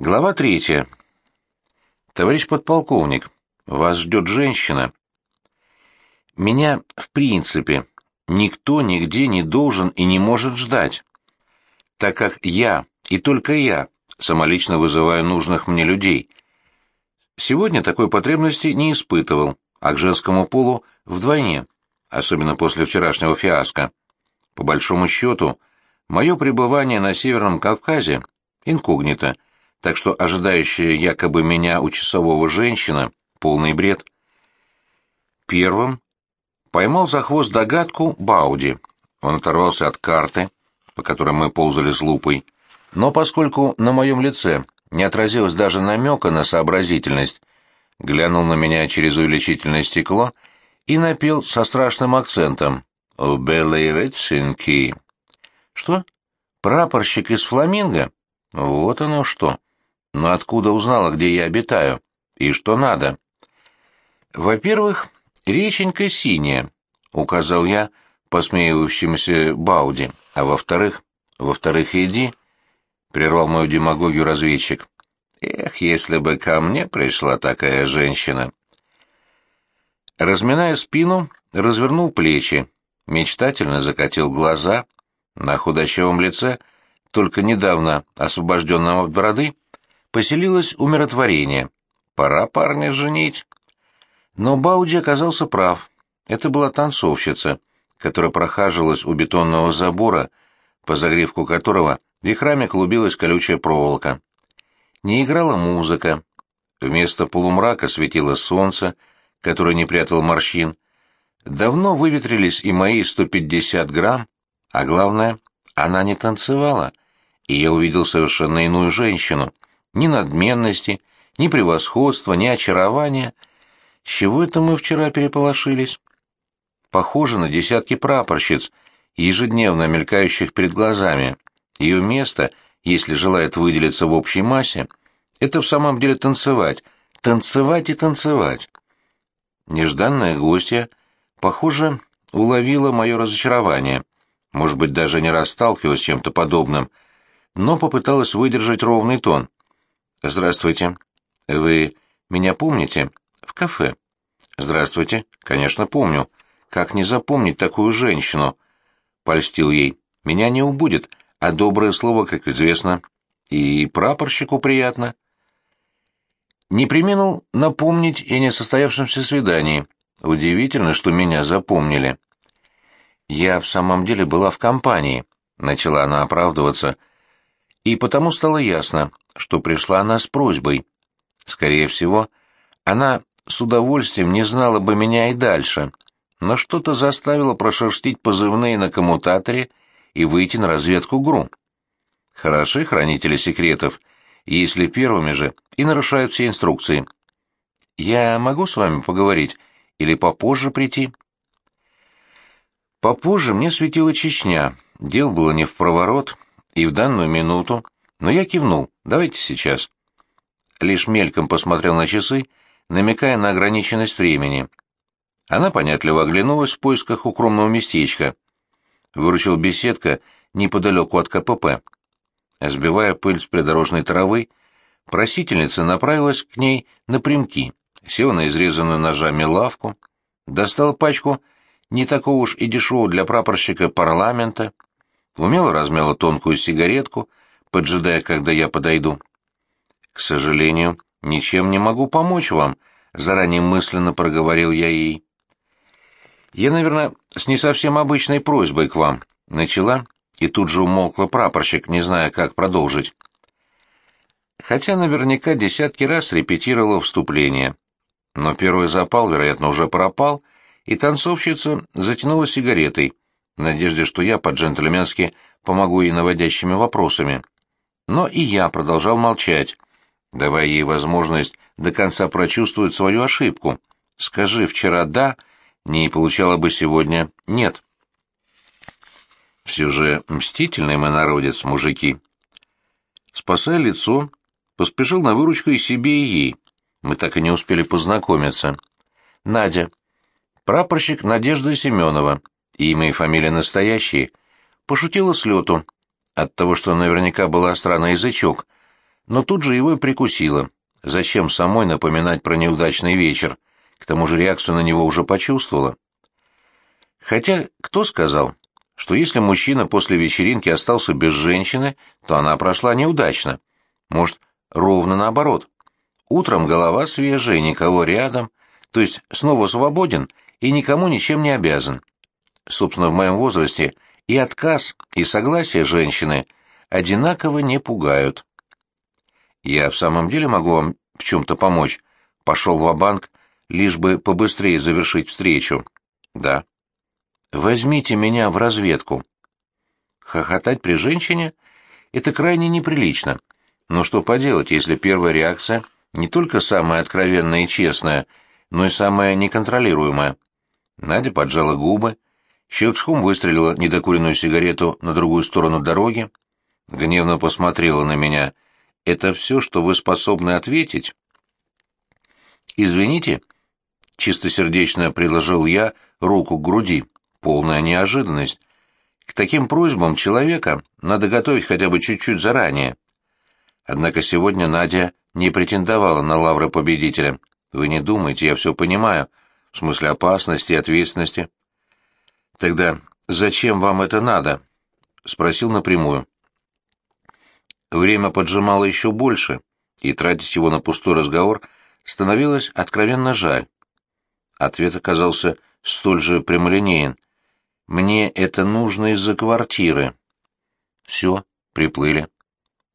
Глава третья. Товарищ подполковник, вас ждет женщина. Меня, в принципе, никто нигде не должен и не может ждать, так как я, и только я, самолично вызываю нужных мне людей. Сегодня такой потребности не испытывал, а к женскому полу вдвойне, особенно после вчерашнего фиаско. По большому счету, мое пребывание на Северном Кавказе — инкогнито — так что ожидающая якобы меня у часового женщина — полный бред. Первым поймал за хвост догадку Бауди. Он оторвался от карты, по которой мы ползали с лупой, но поскольку на моем лице не отразилось даже намека на сообразительность, глянул на меня через увеличительное стекло и напел со страшным акцентом «У белой рецинки». «Что? Прапорщик из фламинго? Вот оно что!» Но откуда узнала, где я обитаю и что надо? Во-первых, реченька синяя, указал я посмеивающемуся Бауди, а во-вторых, во-вторых, иди, прервал мою демагогию разведчик. Эх, если бы ко мне пришла такая женщина. Разминая спину, развернул плечи, мечтательно закатил глаза, на худощавом лице, только недавно освобожденном от бороды, поселилось умиротворение. Пора парня женить. Но Бауди оказался прав. Это была танцовщица, которая прохаживалась у бетонного забора, по загривку которого вихрами клубилась колючая проволока. Не играла музыка. Вместо полумрака светило солнце, которое не прятал морщин. Давно выветрились и мои 150 грамм, а главное, она не танцевала, и я увидел совершенно иную женщину — ни надменности, ни превосходства, ни очарования. С чего это мы вчера переполошились? Похоже на десятки прапорщиц, ежедневно мелькающих перед глазами. Ее место, если желает выделиться в общей массе, это в самом деле танцевать, танцевать и танцевать. Нежданная гостья, похоже, уловила мое разочарование, может быть, даже не раз сталкивалась с чем-то подобным, но попыталась выдержать ровный тон. «Здравствуйте. Вы меня помните? В кафе?» «Здравствуйте. Конечно, помню. Как не запомнить такую женщину?» Польстил ей. «Меня не убудет, а доброе слово, как известно. И прапорщику приятно». Не применил напомнить и несостоявшемся свидании. Удивительно, что меня запомнили. «Я в самом деле была в компании», — начала она оправдываться, и потому стало ясно, что пришла она с просьбой. Скорее всего, она с удовольствием не знала бы меня и дальше, но что-то заставило прошерстить позывные на коммутаторе и выйти на разведку ГРУ. Хороши хранители секретов, если первыми же и нарушают все инструкции. Я могу с вами поговорить или попозже прийти? Попозже мне светила Чечня, дел было не в проворот, и в данную минуту но я кивнул. Давайте сейчас. Лишь мельком посмотрел на часы, намекая на ограниченность времени. Она понятливо оглянулась в поисках укромного местечка. Выручил беседка неподалеку от КПП. Сбивая пыль с придорожной травы, просительница направилась к ней напрямки, села на изрезанную ножами лавку, достала пачку не такого уж и дешевого для прапорщика парламента, умело размяла тонкую сигаретку, поджидая, когда я подойду. «К сожалению, ничем не могу помочь вам», — заранее мысленно проговорил я ей. «Я, наверное, с не совсем обычной просьбой к вам», — начала, и тут же умолкла прапорщик, не зная, как продолжить. Хотя наверняка десятки раз репетировала вступление. Но первый запал, вероятно, уже пропал, и танцовщица затянула сигаретой, в надежде, что я по-джентльменски помогу ей наводящими вопросами. Но и я продолжал молчать, давая ей возможность до конца прочувствовать свою ошибку. Скажи вчера «да», не получала бы сегодня «нет». Все же мстительный мы народец, мужики. Спасая лицо, поспешил на выручку и себе, и ей. Мы так и не успели познакомиться. Надя. Прапорщик Надежда Семенова. Имя и фамилия настоящие. Пошутила с лету, от того, что наверняка была странный язычок, но тут же его и прикусила. Зачем самой напоминать про неудачный вечер? К тому же реакцию на него уже почувствовала. Хотя кто сказал, что если мужчина после вечеринки остался без женщины, то она прошла неудачно? Может, ровно наоборот. Утром голова свежая, никого рядом, то есть снова свободен и никому ничем не обязан. Собственно, в моем возрасте и отказ, и согласие женщины одинаково не пугают. Я в самом деле могу вам в чем-то помочь. Пошел в банк лишь бы побыстрее завершить встречу. Да. Возьмите меня в разведку. Хохотать при женщине — это крайне неприлично. Но что поделать, если первая реакция не только самая откровенная и честная, но и самая неконтролируемая? Надя поджала губы, щелчком выстрелила недокуренную сигарету на другую сторону дороги, гневно посмотрела на меня. «Это все, что вы способны ответить?» «Извините», — чистосердечно предложил я руку к груди, полная неожиданность. «К таким просьбам человека надо готовить хотя бы чуть-чуть заранее». Однако сегодня Надя не претендовала на лавры победителя. Вы не думайте, я все понимаю, в смысле опасности и ответственности. Тогда зачем вам это надо? Спросил напрямую. Время поджимало еще больше, и тратить его на пустой разговор становилось откровенно жаль. Ответ оказался столь же прямолинеен. «Мне это нужно из-за квартиры». «Все, приплыли».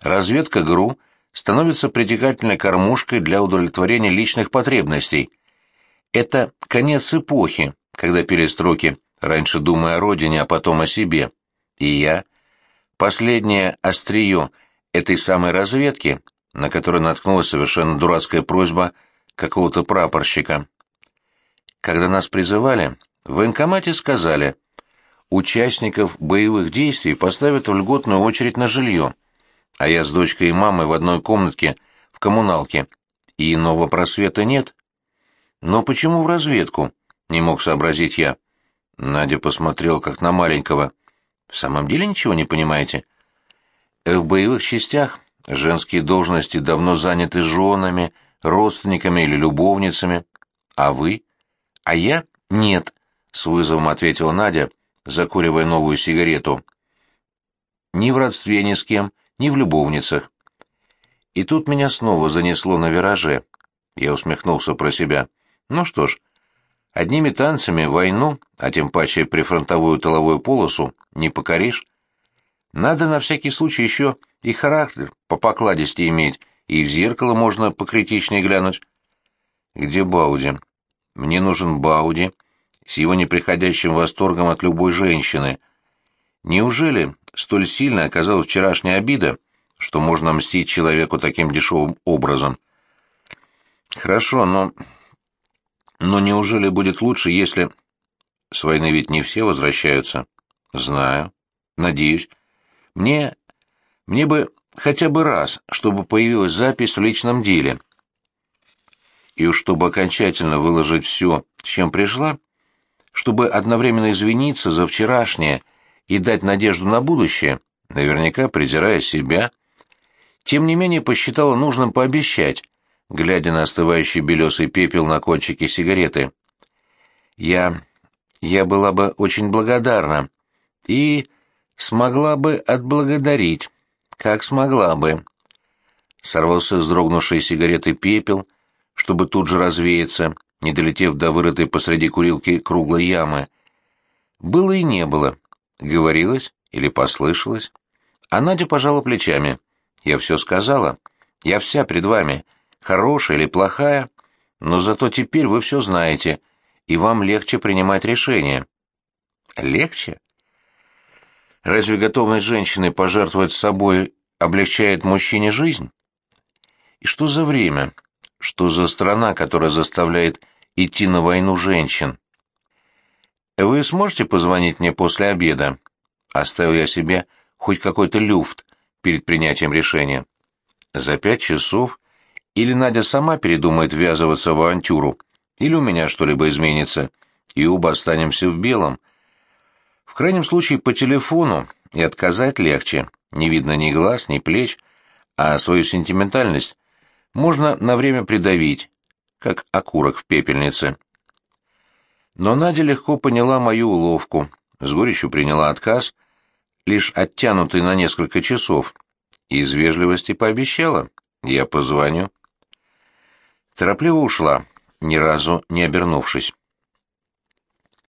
Разведка ГРУ становится притекательной кормушкой для удовлетворения личных потребностей. Это конец эпохи, когда пели строки «раньше думая о родине, а потом о себе». И я, последнее острие этой самой разведки, на которой наткнулась совершенно дурацкая просьба какого-то прапорщика. Когда нас призывали, в военкомате сказали, участников боевых действий поставят в льготную очередь на жилье а я с дочкой и мамой в одной комнатке в коммуналке, и иного просвета нет. Но почему в разведку? Не мог сообразить я. Надя посмотрел как на маленького. В самом деле ничего не понимаете? В боевых частях женские должности давно заняты женами, родственниками или любовницами. А вы? А я? Нет, с вызовом ответила Надя, закуривая новую сигарету. Ни в родстве ни с кем, ни в любовницах. И тут меня снова занесло на вираже. Я усмехнулся про себя. Ну что ж, одними танцами войну, а тем паче прифронтовую тыловую полосу, не покоришь. Надо на всякий случай еще и характер по покладисти иметь, и в зеркало можно покритичнее глянуть. Где Бауди? Мне нужен Бауди с его неприходящим восторгом от любой женщины. Неужели столь сильно оказалась вчерашняя обида, что можно мстить человеку таким дешевым образом. Хорошо, но... Но неужели будет лучше, если... С войны ведь не все возвращаются. Знаю. Надеюсь. Мне... Мне бы хотя бы раз, чтобы появилась запись в личном деле. И уж чтобы окончательно выложить все, с чем пришла, чтобы одновременно извиниться за вчерашнее и дать надежду на будущее, наверняка презирая себя, тем не менее посчитала нужным пообещать, глядя на остывающий белесый пепел на кончике сигареты. «Я... я была бы очень благодарна и смогла бы отблагодарить, как смогла бы». Сорвался с дрогнувшей сигареты пепел, чтобы тут же развеяться, не долетев до вырытой посреди курилки круглой ямы. Было и не было. Говорилось или послышалось? А Надя пожала плечами. «Я все сказала. Я вся пред вами. Хорошая или плохая. Но зато теперь вы все знаете, и вам легче принимать решения». «Легче?» Разве готовность женщины пожертвовать собой облегчает мужчине жизнь? И что за время? Что за страна, которая заставляет идти на войну женщин? Вы сможете позвонить мне после обеда? Оставил я себе хоть какой-то люфт перед принятием решения. За пять часов или Надя сама передумает ввязываться в авантюру, или у меня что-либо изменится, и оба останемся в белом. В крайнем случае по телефону и отказать легче, не видно ни глаз, ни плеч, а свою сентиментальность можно на время придавить, как окурок в пепельнице. Но Надя легко поняла мою уловку, с горечью приняла отказ, лишь оттянутый на несколько часов, и из вежливости пообещала, я позвоню. Торопливо ушла, ни разу не обернувшись.